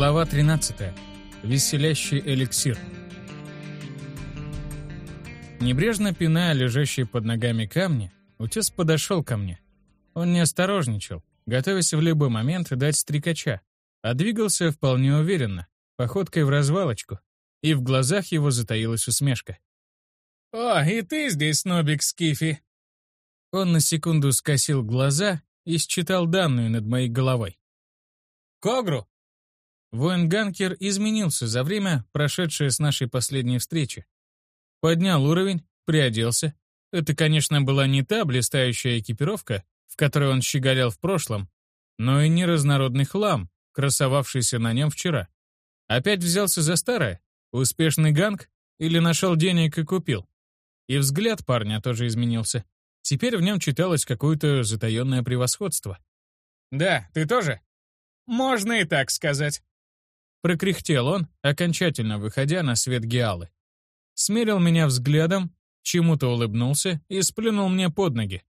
Глава 13. Веселящий эликсир. Небрежно пиная лежащие под ногами камни, утес подошел ко мне. Он не осторожничал, готовясь в любой момент дать стрекача, а двигался вполне уверенно, походкой в развалочку, и в глазах его затаилась усмешка. «О, и ты здесь, Нобик Скифи!» Он на секунду скосил глаза и считал данную над моей головой. «Когру!» Воин-ганкер изменился за время, прошедшее с нашей последней встречи. Поднял уровень, приоделся. Это, конечно, была не та блистающая экипировка, в которой он щеголял в прошлом, но и не разнородный хлам, красовавшийся на нем вчера. Опять взялся за старое? Успешный ганг? Или нашел денег и купил? И взгляд парня тоже изменился. Теперь в нем читалось какое-то затаенное превосходство. «Да, ты тоже?» «Можно и так сказать». Прокряхтел он, окончательно выходя на свет геалы. Смерил меня взглядом, чему-то улыбнулся и сплюнул мне под ноги.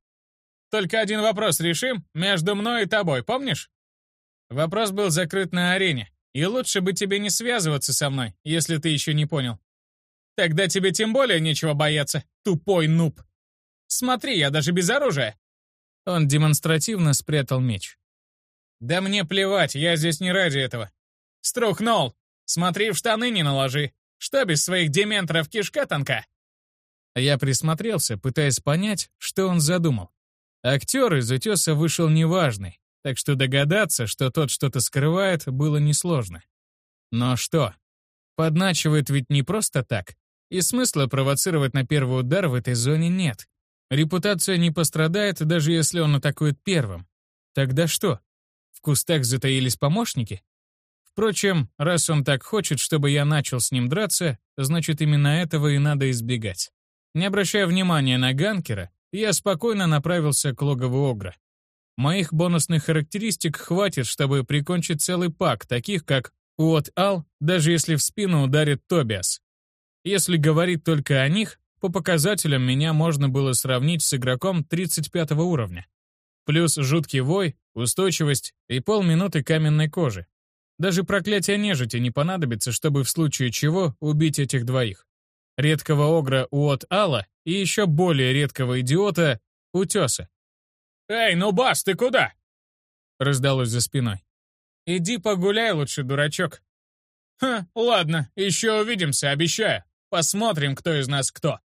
«Только один вопрос решим между мной и тобой, помнишь?» Вопрос был закрыт на арене, и лучше бы тебе не связываться со мной, если ты еще не понял. Тогда тебе тем более нечего бояться, тупой нуб. Смотри, я даже без оружия. Он демонстративно спрятал меч. Да мне плевать, я здесь не ради этого. Струхнул. Смотри, в штаны не наложи. Что без своих дементоров кишка тонка? Я присмотрелся, пытаясь понять, что он задумал. Актер из утеса вышел неважный, так что догадаться, что тот что-то скрывает, было несложно. Но что? Подначивает ведь не просто так. И смысла провоцировать на первый удар в этой зоне нет. Репутация не пострадает, даже если он атакует первым. Тогда что? В кустах затаились помощники? Впрочем, раз он так хочет, чтобы я начал с ним драться, значит, именно этого и надо избегать. Не обращая внимания на ганкера, я спокойно направился к логову Огра. Моих бонусных характеристик хватит, чтобы прикончить целый пак, таких как Уот-Ал, даже если в спину ударит Тобиас. Если говорить только о них, по показателям меня можно было сравнить с игроком 35 уровня. Плюс жуткий вой, устойчивость и полминуты каменной кожи. Даже проклятие нежити не понадобится, чтобы в случае чего убить этих двоих. Редкого огра Уот Алла и еще более редкого идиота Утеса. «Эй, ну бас, ты куда?» раздалось за спиной. «Иди погуляй лучше, дурачок». «Ха, ладно, еще увидимся, обещаю. Посмотрим, кто из нас кто».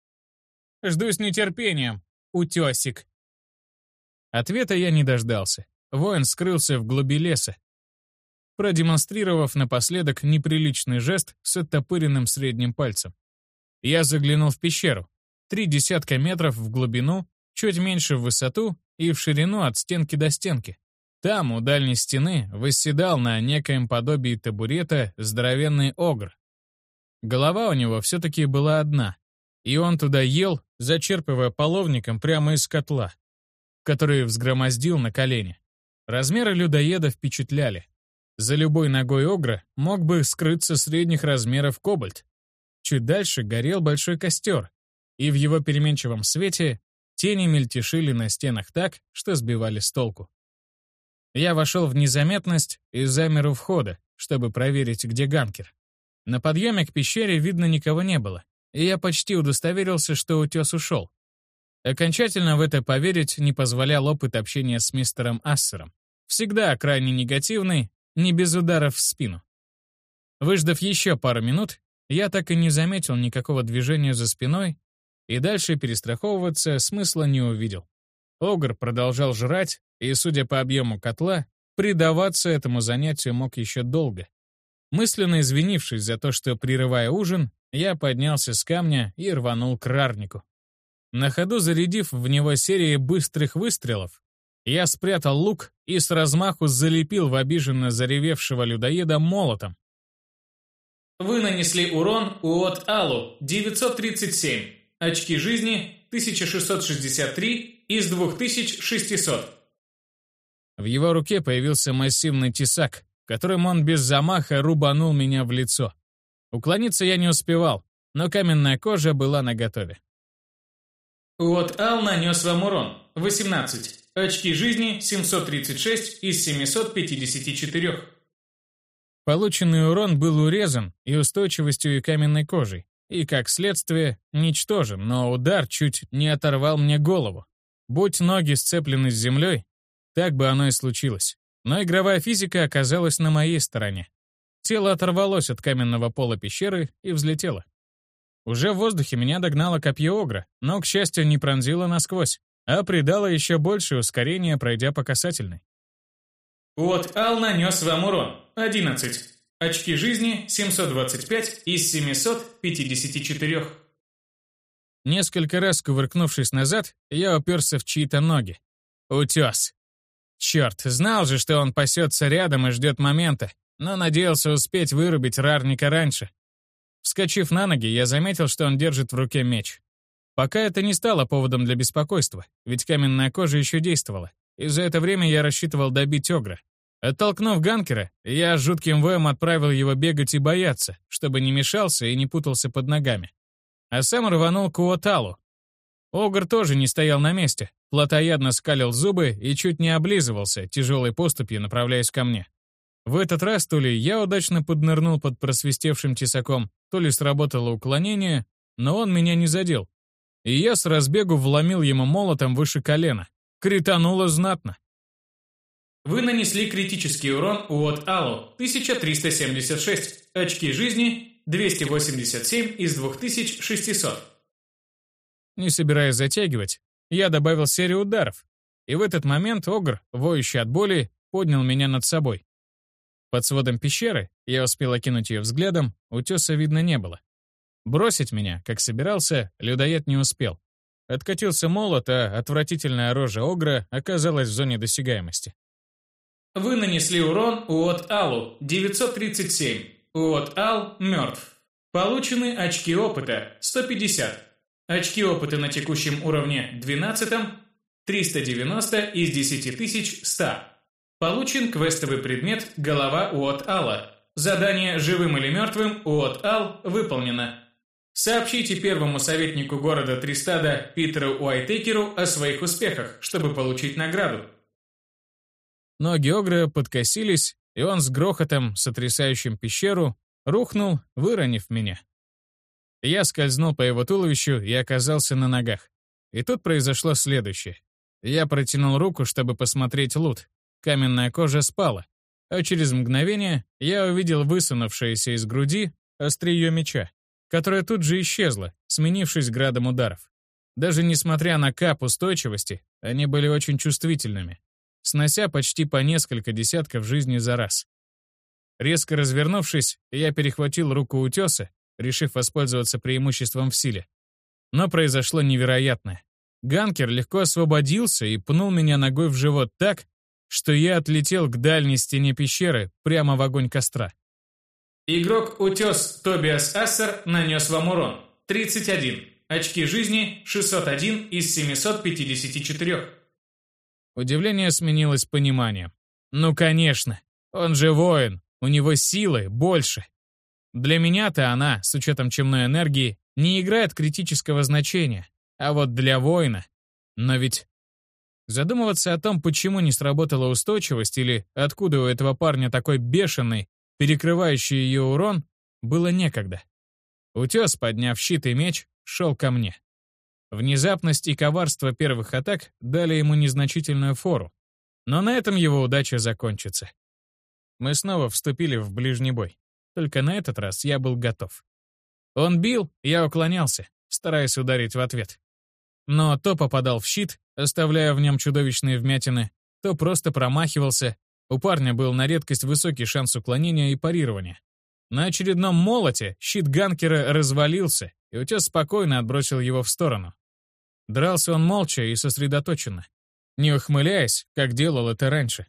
Жду с нетерпением, утесик. Ответа я не дождался. Воин скрылся в глуби леса, продемонстрировав напоследок неприличный жест с оттопыренным средним пальцем. Я заглянул в пещеру. Три десятка метров в глубину, чуть меньше в высоту и в ширину от стенки до стенки. Там, у дальней стены, восседал на некоем подобии табурета здоровенный огр. Голова у него все-таки была одна, и он туда ел, зачерпывая половником прямо из котла, который взгромоздил на колени. Размеры людоеда впечатляли. За любой ногой огра мог бы скрыться средних размеров кобальт. Чуть дальше горел большой костер, и в его переменчивом свете тени мельтешили на стенах так, что сбивали с толку. Я вошел в незаметность и замер у входа, чтобы проверить, где ганкер. На подъеме к пещере видно никого не было, и я почти удостоверился, что утес ушел. Окончательно в это поверить не позволял опыт общения с мистером Ассером. Всегда крайне негативный не без ударов в спину. Выждав еще пару минут, я так и не заметил никакого движения за спиной, и дальше перестраховываться смысла не увидел. Огр продолжал жрать, и, судя по объему котла, предаваться этому занятию мог еще долго. Мысленно извинившись за то, что, прерывая ужин, я поднялся с камня и рванул к рарнику. На ходу зарядив в него серии быстрых выстрелов, я спрятал лук и с размаху залепил в обиженно заревевшего людоеда молотом. Вы нанесли урон Уот Алу 937, очки жизни 1663 из 2600. В его руке появился массивный тесак, которым он без замаха рубанул меня в лицо. Уклониться я не успевал, но каменная кожа была наготове. Уот Ал нанес вам урон 18. Очки жизни 736 из 754. Полученный урон был урезан и устойчивостью, и каменной кожей, и, как следствие, ничтожен, но удар чуть не оторвал мне голову. Будь ноги сцеплены с землей, так бы оно и случилось. Но игровая физика оказалась на моей стороне. Тело оторвалось от каменного пола пещеры и взлетело. Уже в воздухе меня догнало копье Огра, но, к счастью, не пронзило насквозь, а придало еще большее ускорение, пройдя по касательной. Вот Ал нанес вам урон. 11. Очки жизни 725 из 754. Несколько раз кувыркнувшись назад, я уперся в чьи-то ноги. Утес. Черт, знал же, что он пасется рядом и ждет момента, но надеялся успеть вырубить рарника раньше. Вскочив на ноги, я заметил, что он держит в руке меч. Пока это не стало поводом для беспокойства, ведь каменная кожа еще действовала, и за это время я рассчитывал добить Огра. Оттолкнув Ганкера, я жутким воем отправил его бегать и бояться, чтобы не мешался и не путался под ногами. А сам рванул к Уоталу. Огр тоже не стоял на месте, плотоядно скалил зубы и чуть не облизывался, тяжелой поступью направляясь ко мне. В этот раз то ли я удачно поднырнул под просвистевшим тесаком, то ли сработало уклонение, но он меня не задел. И я с разбегу вломил ему молотом выше колена. Критануло знатно. Вы нанесли критический урон от Аллу 1376, очки жизни 287 из 2600. Не собираясь затягивать, я добавил серию ударов, и в этот момент Огр, воющий от боли, поднял меня над собой. Под сводом пещеры, я успел окинуть ее взглядом, утеса видно не было. Бросить меня, как собирался, людоед не успел. Откатился молот, а отвратительная рожа Огра оказалась в зоне досягаемости. Вы нанесли урон от Алу 937. От Ал мертв. Получены очки опыта 150. Очки опыта на текущем уровне 12 390 из 10100. Получен квестовый предмет «Голова от Алла». Задание «Живым или мертвым» от Ал выполнено. Сообщите первому советнику города Тристада Питеру Уайтекеру о своих успехах, чтобы получить награду. Ноги Огра подкосились, и он с грохотом, сотрясающим пещеру, рухнул, выронив меня. Я скользнул по его туловищу и оказался на ногах. И тут произошло следующее. Я протянул руку, чтобы посмотреть лут, Каменная кожа спала, а через мгновение я увидел высунувшееся из груди острие меча, которое тут же исчезло, сменившись градом ударов. Даже несмотря на кап устойчивости, они были очень чувствительными, снося почти по несколько десятков жизней за раз. Резко развернувшись, я перехватил руку утеса, решив воспользоваться преимуществом в силе. Но произошло невероятное. Ганкер легко освободился и пнул меня ногой в живот так, что я отлетел к дальней стене пещеры, прямо в огонь костра. Игрок Утес Тобиас Ассер нанес вам урон. 31. Очки жизни 601 из 754. Удивление сменилось пониманием. Ну, конечно, он же воин, у него силы больше. Для меня-то она, с учетом чемной энергии, не играет критического значения. А вот для воина... Но ведь Задумываться о том, почему не сработала устойчивость или откуда у этого парня такой бешеный, перекрывающий ее урон, было некогда. Утес, подняв щит и меч, шел ко мне. Внезапность и коварство первых атак дали ему незначительную фору. Но на этом его удача закончится. Мы снова вступили в ближний бой. Только на этот раз я был готов. Он бил, я уклонялся, стараясь ударить в ответ. Но то попадал в щит, оставляя в нем чудовищные вмятины, то просто промахивался. У парня был на редкость высокий шанс уклонения и парирования. На очередном молоте щит ганкера развалился, и утес спокойно отбросил его в сторону. Дрался он молча и сосредоточенно, не ухмыляясь, как делал это раньше.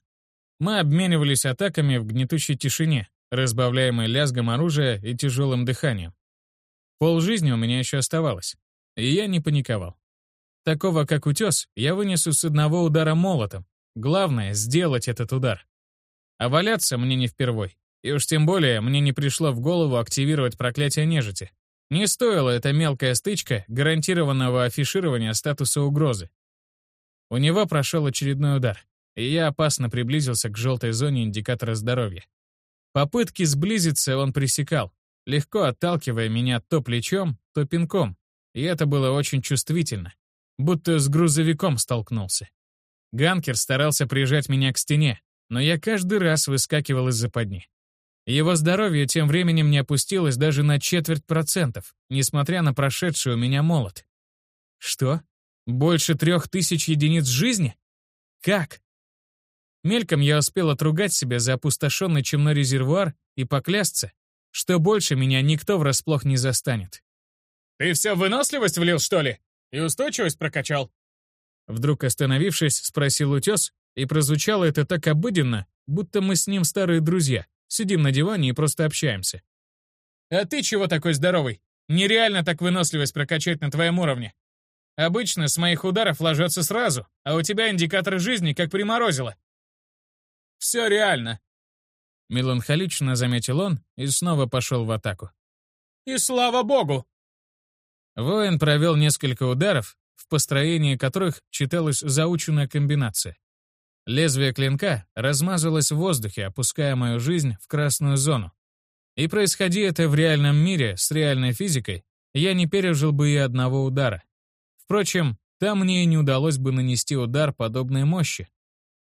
Мы обменивались атаками в гнетущей тишине, разбавляемой лязгом оружия и тяжелым дыханием. Пол жизни у меня еще оставалось, и я не паниковал. Такого, как утес, я вынесу с одного удара молотом. Главное — сделать этот удар. А валяться мне не впервой. И уж тем более мне не пришло в голову активировать проклятие нежити. Не стоила эта мелкая стычка гарантированного афиширования статуса угрозы. У него прошел очередной удар, и я опасно приблизился к желтой зоне индикатора здоровья. Попытки сблизиться он пресекал, легко отталкивая меня то плечом, то пинком, и это было очень чувствительно, будто с грузовиком столкнулся. Ганкер старался прижать меня к стене, но я каждый раз выскакивал из западни. Его здоровье тем временем не опустилось даже на четверть процентов, несмотря на прошедший у меня молот. Что? Больше трех тысяч единиц жизни? Как? Мельком я успел отругать себя за опустошенный чемной резервуар и поклясться, что больше меня никто врасплох не застанет. «Ты все выносливость влил, что ли? И устойчивость прокачал?» Вдруг остановившись, спросил утес, и прозвучало это так обыденно, будто мы с ним старые друзья, сидим на диване и просто общаемся. «А ты чего такой здоровый? Нереально так выносливость прокачать на твоем уровне. Обычно с моих ударов ложатся сразу, а у тебя индикатор жизни как приморозило. Все реально. Меланхолично заметил он и снова пошел в атаку. И слава богу! Воин провел несколько ударов, в построении которых читалась заученная комбинация. Лезвие клинка размазалось в воздухе, опуская мою жизнь в красную зону. И происходи это в реальном мире с реальной физикой, я не пережил бы и одного удара. Впрочем, там мне и не удалось бы нанести удар подобной мощи.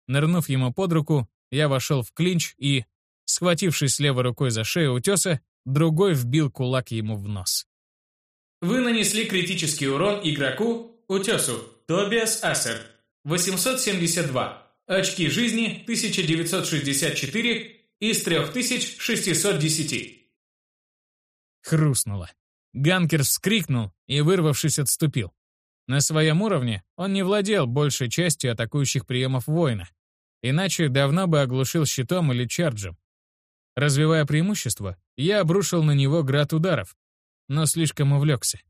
Нырнув ему под руку, я вошел в клинч и, схватившись левой рукой за шею утеса, другой вбил кулак ему в нос. Вы нанесли критический урон игроку, утесу, Тобиас Ассер, 872. Очки жизни 1964 из 3610. Хрустнуло. Ганкер вскрикнул и, вырвавшись, отступил. На своем уровне он не владел большей частью атакующих приемов воина, Иначе давно бы оглушил щитом или чарджем. Развивая преимущество, я обрушил на него град ударов, но слишком увлекся.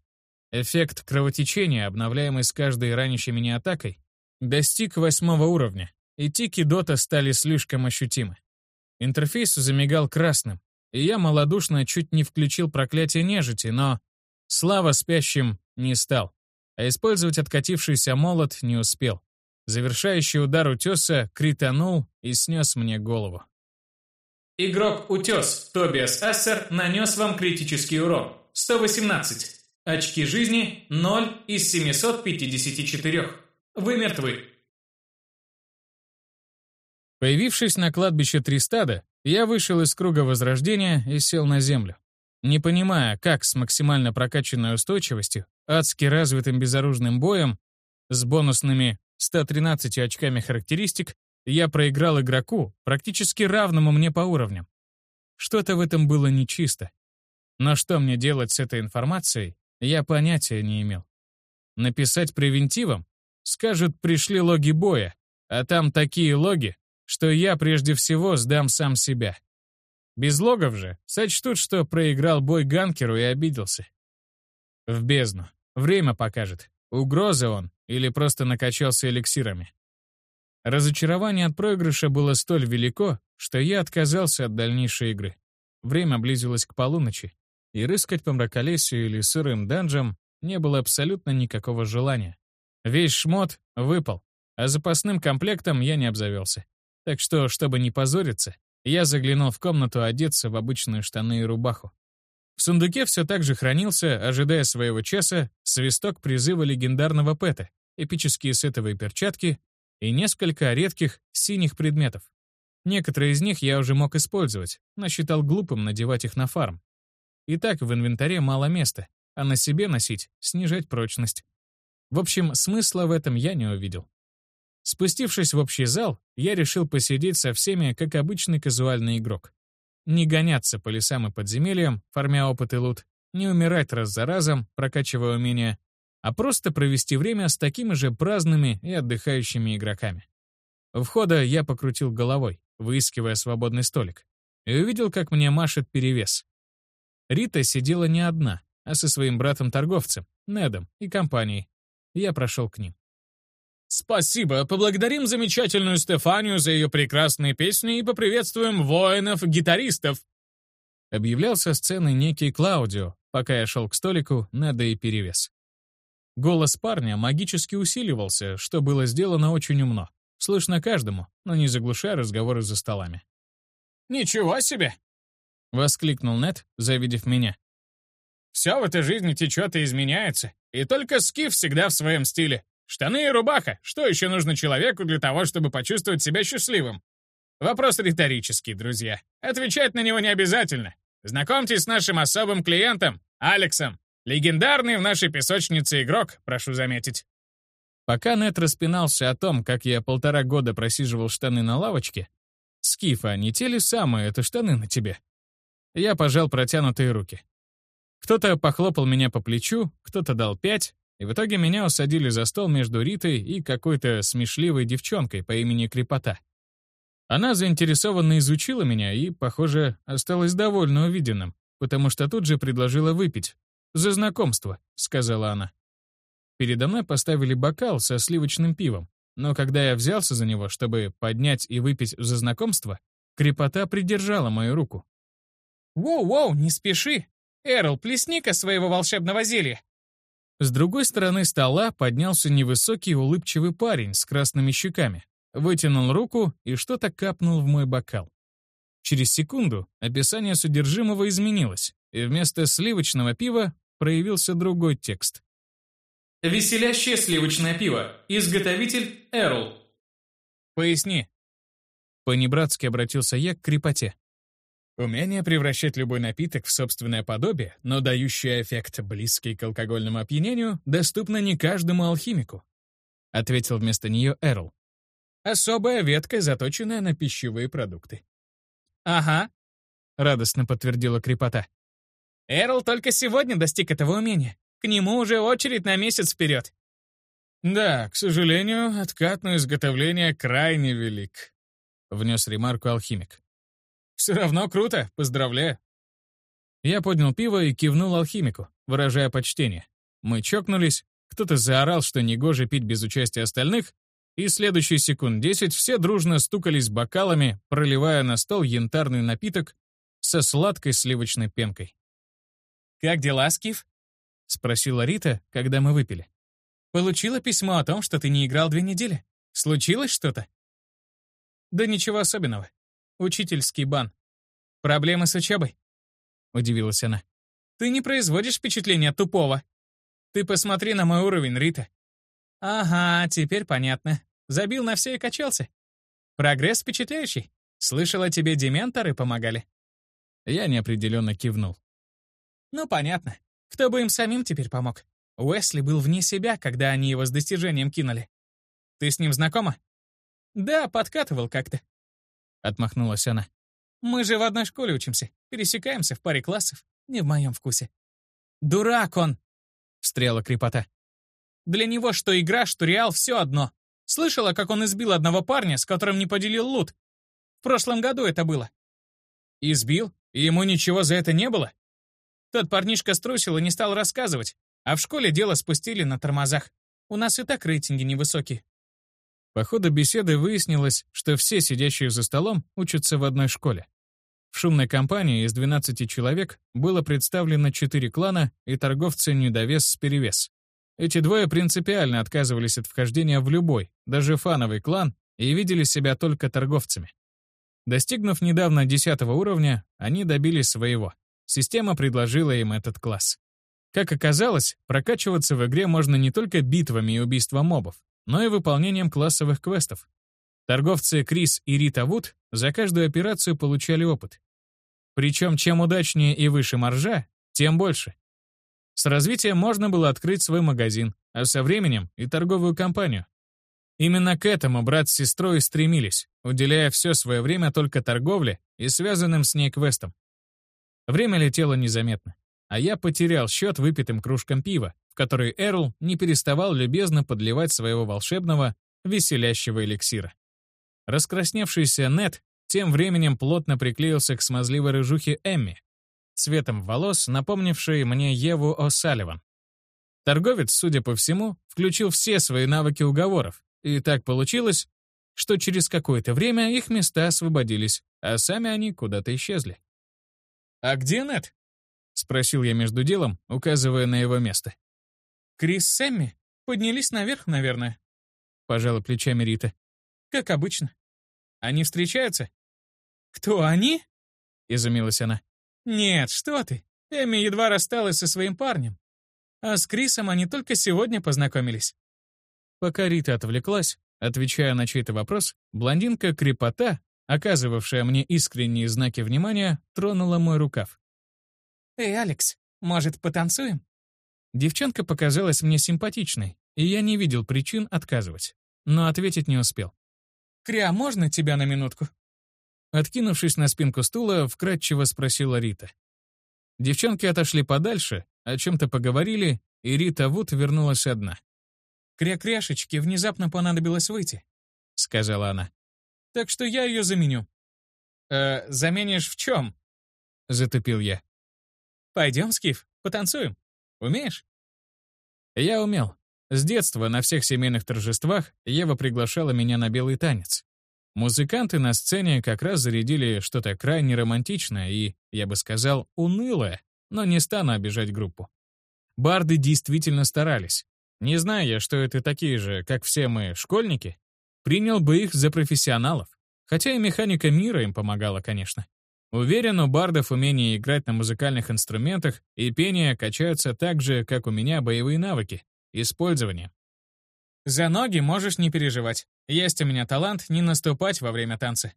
Эффект кровотечения, обновляемый с каждой ранящей меня атакой, достиг восьмого уровня, и тики дота стали слишком ощутимы. Интерфейс замигал красным, и я малодушно чуть не включил проклятие нежити, но слава спящим не стал, а использовать откатившийся молот не успел. Завершающий удар утеса кританул и снес мне голову. Игрок Утес Тобиас Ассер нанес вам критический урон. 118. Очки жизни 0 из 754. Вы мертвы. Появившись на кладбище Тристада, я вышел из круга возрождения и сел на землю. Не понимая, как с максимально прокачанной устойчивостью, адски развитым безоружным боем, с бонусными 113 очками характеристик, я проиграл игроку, практически равному мне по уровням. Что-то в этом было нечисто. Но что мне делать с этой информацией, я понятия не имел. Написать превентивом? Скажут, пришли логи боя, а там такие логи, что я прежде всего сдам сам себя. Без логов же сочтут, что проиграл бой ганкеру и обиделся. В бездну. Время покажет. Угроза он или просто накачался эликсирами. Разочарование от проигрыша было столь велико, что я отказался от дальнейшей игры. Время близилось к полуночи, и рыскать по мраколесью или сырым данжам не было абсолютно никакого желания. Весь шмот выпал, а запасным комплектом я не обзавелся. Так что, чтобы не позориться, я заглянул в комнату одеться в обычные штаны и рубаху. В сундуке все так же хранился, ожидая своего часа, свисток призыва легендарного Пэта, эпические сетовые перчатки и несколько редких синих предметов. Некоторые из них я уже мог использовать, но считал глупым надевать их на фарм. И так в инвентаре мало места, а на себе носить — снижать прочность. В общем, смысла в этом я не увидел. Спустившись в общий зал, я решил посидеть со всеми, как обычный казуальный игрок. Не гоняться по лесам и подземельям, формя опыт и лут, не умирать раз за разом, прокачивая умения, а просто провести время с такими же праздными и отдыхающими игроками. У входа я покрутил головой, выискивая свободный столик, и увидел, как мне машет перевес. Рита сидела не одна, а со своим братом-торговцем, Недом, и компанией. Я прошел к ним. «Спасибо, поблагодарим замечательную Стефанию за ее прекрасные песни и поприветствуем воинов-гитаристов!» Объявлял со сцены некий Клаудио, пока я шел к столику, Неда и перевес. Голос парня магически усиливался, что было сделано очень умно. Слышно каждому, но не заглушая разговоры за столами. Ничего себе!» — воскликнул Нет, завидев меня. «Все в этой жизни течет и изменяется, и только Скиф всегда в своем стиле. Штаны и рубаха. Что еще нужно человеку для того, чтобы почувствовать себя счастливым? Вопрос риторический, друзья. Отвечать на него не обязательно. Знакомьтесь с нашим особым клиентом, Алексом. Легендарный в нашей песочнице игрок, прошу заметить. Пока Нет распинался о том, как я полтора года просиживал штаны на лавочке, «Скифа, не те ли самые это штаны на тебе?» Я пожал протянутые руки. Кто-то похлопал меня по плечу, кто-то дал пять, и в итоге меня усадили за стол между Ритой и какой-то смешливой девчонкой по имени Крепота. Она заинтересованно изучила меня и, похоже, осталась довольна увиденным, потому что тут же предложила выпить. «За знакомство», — сказала она. Передо мной поставили бокал со сливочным пивом, но когда я взялся за него, чтобы поднять и выпить за знакомство, крепота придержала мою руку. «Воу-воу, не спеши! Эрл, плесни-ка своего волшебного зелья!» С другой стороны стола поднялся невысокий улыбчивый парень с красными щеками, вытянул руку и что-то капнул в мой бокал. Через секунду описание содержимого изменилось, и вместо сливочного пива проявился другой текст. Веселящее сливочное пиво. Изготовитель Эрл. «Поясни». Понебратски обратился я к крепоте. Умение превращать любой напиток в собственное подобие, но дающее эффект, близкий к алкогольному опьянению, доступно не каждому алхимику, — ответил вместо нее Эрл. Особая ветка, заточенная на пищевые продукты. «Ага», — радостно подтвердила крепота. «Эрл только сегодня достиг этого умения. К нему уже очередь на месяц вперед». «Да, к сожалению, откат на изготовление крайне велик», — внес ремарку алхимик. «Все равно круто, поздравляю». Я поднял пиво и кивнул алхимику, выражая почтение. Мы чокнулись, кто-то заорал, что негоже пить без участия остальных, и следующие секунд десять все дружно стукались бокалами, проливая на стол янтарный напиток со сладкой сливочной пенкой. «Как дела, Скиф?» — спросила Рита, когда мы выпили. «Получила письмо о том, что ты не играл две недели. Случилось что-то?» «Да ничего особенного. Учительский бан. Проблемы с учебой?» — удивилась она. «Ты не производишь впечатления тупого. Ты посмотри на мой уровень, Рита. Ага, теперь понятно. Забил на все и качался. Прогресс впечатляющий. Слышала, тебе дементоры помогали. Я неопределенно кивнул. Ну, понятно. Кто бы им самим теперь помог? Уэсли был вне себя, когда они его с достижением кинули. Ты с ним знакома? Да, подкатывал как-то. Отмахнулась она. Мы же в одной школе учимся. Пересекаемся в паре классов. Не в моем вкусе. Дурак он! Встряла крепота. Для него что игра, что реал — все одно. Слышала, как он избил одного парня, с которым не поделил лут. В прошлом году это было. Избил? И ему ничего за это не было? Тот парнишка струсил и не стал рассказывать, а в школе дело спустили на тормозах. У нас и так рейтинги невысокие. По ходу беседы выяснилось, что все сидящие за столом учатся в одной школе. В шумной компании из 12 человек было представлено 4 клана и торговцы-недовес с перевес. Эти двое принципиально отказывались от вхождения в любой, даже фановый клан, и видели себя только торговцами. Достигнув недавно 10 уровня, они добились своего. Система предложила им этот класс. Как оказалось, прокачиваться в игре можно не только битвами и убийством мобов, но и выполнением классовых квестов. Торговцы Крис и Рита Вуд за каждую операцию получали опыт. Причем чем удачнее и выше маржа, тем больше. С развитием можно было открыть свой магазин, а со временем и торговую компанию. Именно к этому брат с сестрой стремились, уделяя все свое время только торговле и связанным с ней квестам. Время летело незаметно, а я потерял счет выпитым кружкам пива, который Эрл не переставал любезно подливать своего волшебного, веселящего эликсира. Раскрасневшийся Нет тем временем плотно приклеился к смазливой рыжухе Эмми, цветом волос, напомнившей мне Еву О'Салливан. Торговец, судя по всему, включил все свои навыки уговоров, и так получилось, что через какое-то время их места освободились, а сами они куда-то исчезли. «А где Нет?» — спросил я между делом, указывая на его место. «Крис с Эмми поднялись наверх, наверное», — пожала плечами Рита. «Как обычно. Они встречаются?» «Кто они?» — изумилась она. «Нет, что ты. Эми едва рассталась со своим парнем. А с Крисом они только сегодня познакомились». Пока Рита отвлеклась, отвечая на чей-то вопрос, блондинка-крепота, оказывавшая мне искренние знаки внимания, тронула мой рукав. «Эй, Алекс, может, потанцуем?» Девчонка показалась мне симпатичной, и я не видел причин отказывать, но ответить не успел. «Кря, можно тебя на минутку?» Откинувшись на спинку стула, вкратчиво спросила Рита. Девчонки отошли подальше, о чем-то поговорили, и Рита Вуд вернулась одна. «Кря-кряшечке внезапно понадобилось выйти», — сказала она. «Так что я ее заменю». «Э, заменишь в чем?» — затупил я. «Пойдем, Скиф, потанцуем. Умеешь?» Я умел. С детства на всех семейных торжествах Ева приглашала меня на белый танец. Музыканты на сцене как раз зарядили что-то крайне романтичное и, я бы сказал, унылое, но не стану обижать группу. Барды действительно старались. Не зная, что это такие же, как все мы, школьники, принял бы их за профессионалов. Хотя и механика мира им помогала, конечно. Уверен, у бардов умение играть на музыкальных инструментах и пение качаются так же, как у меня боевые навыки, использование. За ноги можешь не переживать. Есть у меня талант не наступать во время танца.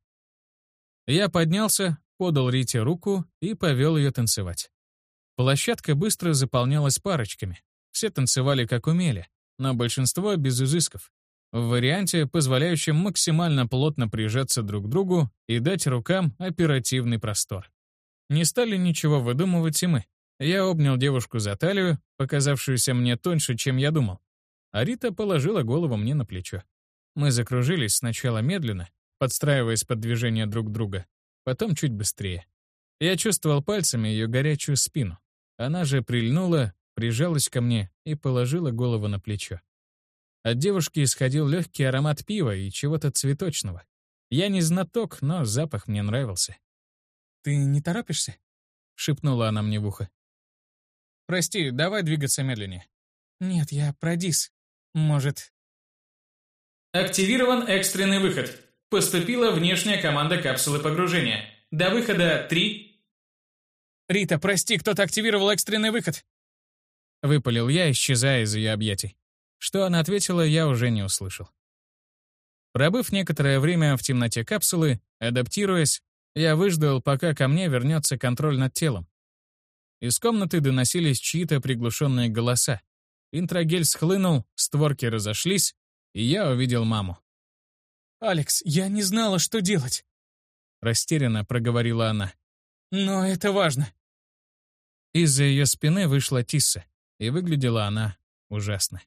Я поднялся, подал Рите руку и повел ее танцевать. Площадка быстро заполнялась парочками. Все танцевали как умели, но большинство без изысков. В варианте, позволяющем максимально плотно прижаться друг к другу и дать рукам оперативный простор. Не стали ничего выдумывать и мы. Я обнял девушку за талию, показавшуюся мне тоньше, чем я думал. А Рита положила голову мне на плечо. Мы закружились сначала медленно, подстраиваясь под движение друг друга, потом чуть быстрее. Я чувствовал пальцами ее горячую спину. Она же прильнула, прижалась ко мне и положила голову на плечо. От девушки исходил легкий аромат пива и чего-то цветочного. Я не знаток, но запах мне нравился. «Ты не торопишься?» — шепнула она мне в ухо. «Прости, давай двигаться медленнее». «Нет, я про Дис. Может...» Активирован экстренный выход. Поступила внешняя команда капсулы погружения. До выхода 3... «Рита, прости, кто-то активировал экстренный выход!» Выпалил я, исчезая из ее объятий. Что она ответила, я уже не услышал. Пробыв некоторое время в темноте капсулы, адаптируясь, я выждал, пока ко мне вернется контроль над телом. Из комнаты доносились чьи-то приглушенные голоса. Интрагель схлынул, створки разошлись, и я увидел маму. «Алекс, я не знала, что делать», — растерянно проговорила она. «Но это важно». Из-за ее спины вышла Тисса, и выглядела она ужасно.